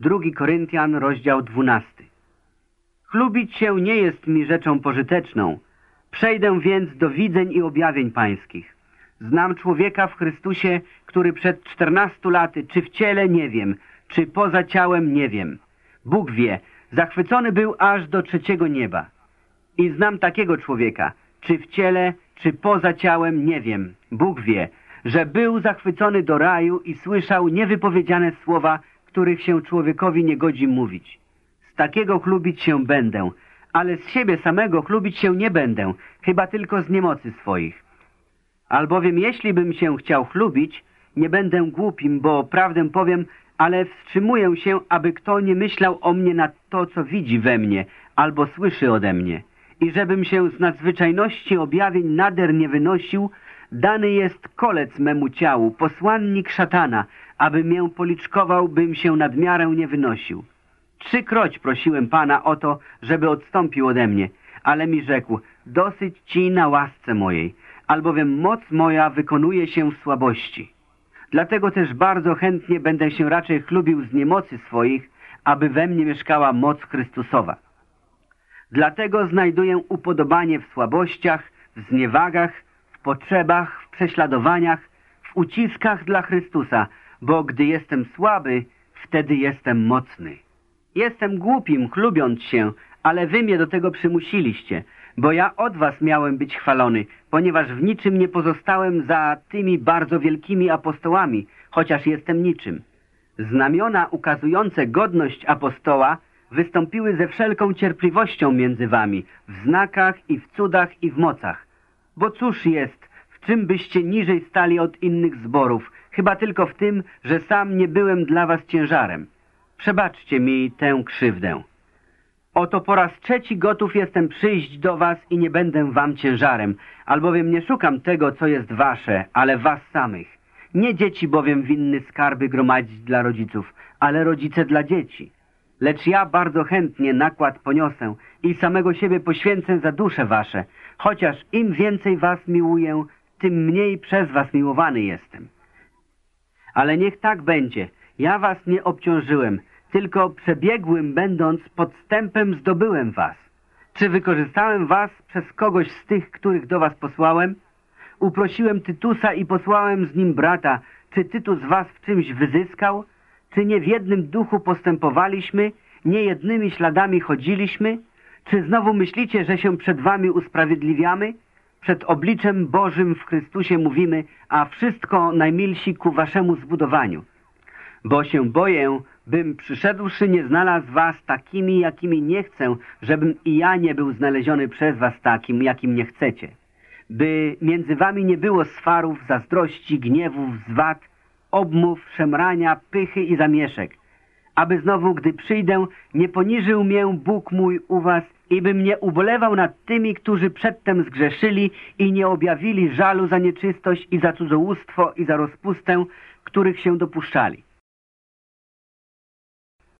2 Koryntian, rozdział 12. Chlubić się nie jest mi rzeczą pożyteczną. Przejdę więc do widzeń i objawień pańskich. Znam człowieka w Chrystusie, który przed czternastu laty, czy w ciele nie wiem, czy poza ciałem nie wiem. Bóg wie, zachwycony był aż do trzeciego nieba. I znam takiego człowieka, czy w ciele, czy poza ciałem nie wiem. Bóg wie, że był zachwycony do raju i słyszał niewypowiedziane słowa, których się człowiekowi nie godzi mówić. Z takiego chlubić się będę, ale z siebie samego chlubić się nie będę, chyba tylko z niemocy swoich. Albowiem jeśli bym się chciał chlubić, nie będę głupim, bo prawdę powiem, ale wstrzymuję się, aby kto nie myślał o mnie na to, co widzi we mnie, albo słyszy ode mnie. I żebym się z nadzwyczajności objawień nader nie wynosił, dany jest kolec memu ciału, posłannik szatana, aby mię policzkował, bym się nad miarę nie wynosił. Trzykroć prosiłem Pana o to, żeby odstąpił ode mnie, ale mi rzekł, dosyć Ci na łasce mojej, albowiem moc moja wykonuje się w słabości. Dlatego też bardzo chętnie będę się raczej chlubił z niemocy swoich, aby we mnie mieszkała moc Chrystusowa. Dlatego znajduję upodobanie w słabościach, w zniewagach, w potrzebach, w prześladowaniach, w uciskach dla Chrystusa, bo gdy jestem słaby, wtedy jestem mocny. Jestem głupim, chlubiąc się, ale wy mnie do tego przymusiliście, bo ja od was miałem być chwalony, ponieważ w niczym nie pozostałem za tymi bardzo wielkimi apostołami, chociaż jestem niczym. Znamiona ukazujące godność apostoła wystąpiły ze wszelką cierpliwością między wami, w znakach i w cudach i w mocach. Bo cóż jest, w czym byście niżej stali od innych zborów, chyba tylko w tym, że sam nie byłem dla was ciężarem. Przebaczcie mi tę krzywdę. Oto po raz trzeci gotów jestem przyjść do was i nie będę wam ciężarem, albowiem nie szukam tego, co jest wasze, ale was samych. Nie dzieci bowiem winny skarby gromadzić dla rodziców, ale rodzice dla dzieci. Lecz ja bardzo chętnie nakład poniosę i samego siebie poświęcę za dusze wasze, chociaż im więcej was miłuję, tym mniej przez was miłowany jestem. Ale niech tak będzie. Ja was nie obciążyłem, tylko przebiegłym będąc podstępem zdobyłem was. Czy wykorzystałem was przez kogoś z tych, których do was posłałem? Uprosiłem Tytusa i posłałem z nim brata. Czy Tytus was w czymś wyzyskał? Czy nie w jednym duchu postępowaliśmy? Nie jednymi śladami chodziliśmy? Czy znowu myślicie, że się przed wami usprawiedliwiamy? Przed obliczem Bożym w Chrystusie mówimy, a wszystko najmilsi ku waszemu zbudowaniu. Bo się boję, bym przyszedłszy nie znalazł was takimi, jakimi nie chcę, żebym i ja nie był znaleziony przez was takim, jakim nie chcecie. By między wami nie było swarów, zazdrości, gniewów, zwad, obmów, szemrania, pychy i zamieszek. Aby znowu, gdy przyjdę, nie poniżył mię Bóg mój u was i bym nie ubolewał nad tymi, którzy przedtem zgrzeszyli i nie objawili żalu za nieczystość i za cudzołóstwo i za rozpustę, których się dopuszczali.